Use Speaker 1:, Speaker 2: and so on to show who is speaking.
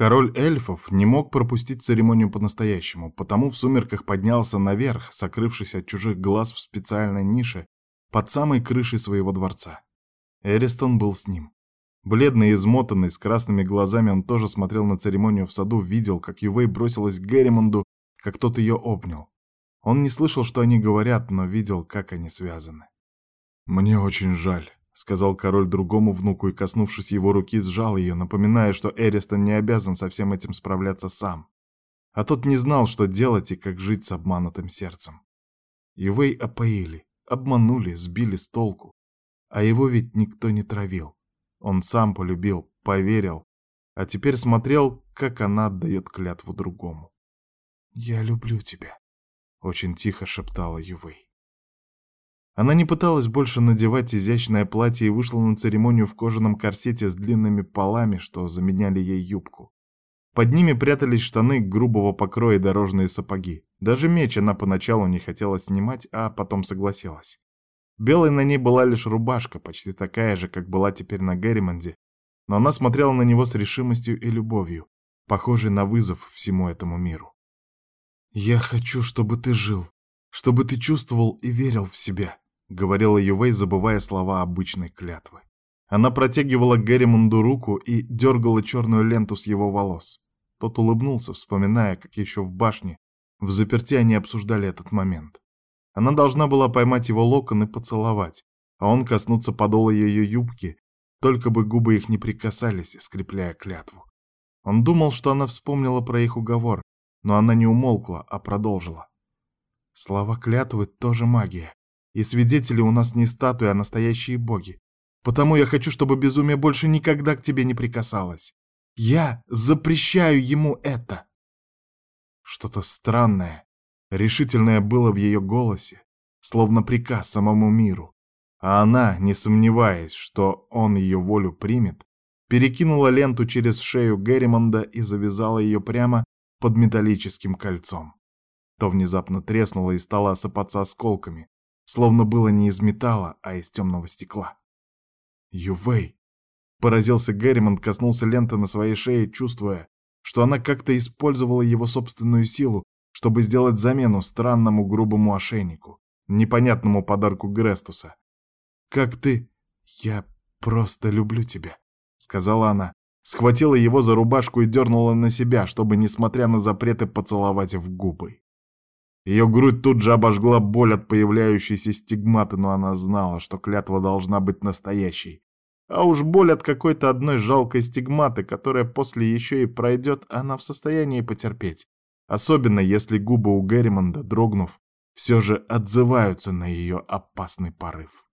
Speaker 1: Король эльфов не мог пропустить церемонию по-настоящему, потому в сумерках поднялся наверх, сокрывшись от чужих глаз в специальной нише под самой крышей своего дворца. Эристон был с ним. Бледный и измотанный, с красными глазами, он тоже смотрел на церемонию в саду, видел, как Ювей бросилась к Герримонду, как тот ее обнял. Он не слышал, что они говорят, но видел, как они связаны. «Мне очень жаль», — сказал король другому внуку и, коснувшись его руки, сжал ее, напоминая, что Эристон не обязан со всем этим справляться сам. А тот не знал, что делать и как жить с обманутым сердцем. Ивей опоили, обманули, сбили с толку. А его ведь никто не травил. Он сам полюбил, поверил, а теперь смотрел, как она отдает клятву другому. «Я люблю тебя», — очень тихо шептала Ювей. Она не пыталась больше надевать изящное платье и вышла на церемонию в кожаном корсете с длинными полами, что заменяли ей юбку. Под ними прятались штаны грубого покроя и дорожные сапоги. Даже меч она поначалу не хотела снимать, а потом согласилась. Белой на ней была лишь рубашка, почти такая же, как была теперь на Герримонде, но она смотрела на него с решимостью и любовью, похожей на вызов всему этому миру. «Я хочу, чтобы ты жил, чтобы ты чувствовал и верил в себя», — говорила Ювей, забывая слова обычной клятвы. Она протягивала Герримонду руку и дергала черную ленту с его волос. Тот улыбнулся, вспоминая, как еще в башне, в заперти они обсуждали этот момент. Она должна была поймать его локон и поцеловать, а он коснуться подола ее юбки, только бы губы их не прикасались, скрепляя клятву. Он думал, что она вспомнила про их уговор, но она не умолкла, а продолжила. Слова клятвы тоже магия. И свидетели у нас не статуи, а настоящие боги. Потому я хочу, чтобы безумие больше никогда к тебе не прикасалось. Я запрещаю ему это. Что-то странное, решительное было в ее голосе, словно приказ самому миру. А она, не сомневаясь, что он ее волю примет, перекинула ленту через шею Герримонда и завязала ее прямо под металлическим кольцом. То внезапно треснуло и стало осыпаться осколками, словно было не из металла, а из темного стекла. «Ювей!» Поразился Герримонт, коснулся ленты на своей шее, чувствуя, что она как-то использовала его собственную силу, чтобы сделать замену странному грубому ошейнику, непонятному подарку Грестуса. «Как ты? Я просто люблю тебя», — сказала она, схватила его за рубашку и дернула на себя, чтобы, несмотря на запреты, поцеловать в губы. Ее грудь тут же обожгла боль от появляющейся стигматы, но она знала, что клятва должна быть настоящей. А уж боль от какой-то одной жалкой стигматы, которая после еще и пройдет, она в состоянии потерпеть. Особенно если губы у Герримонда, дрогнув, все же отзываются на ее опасный порыв.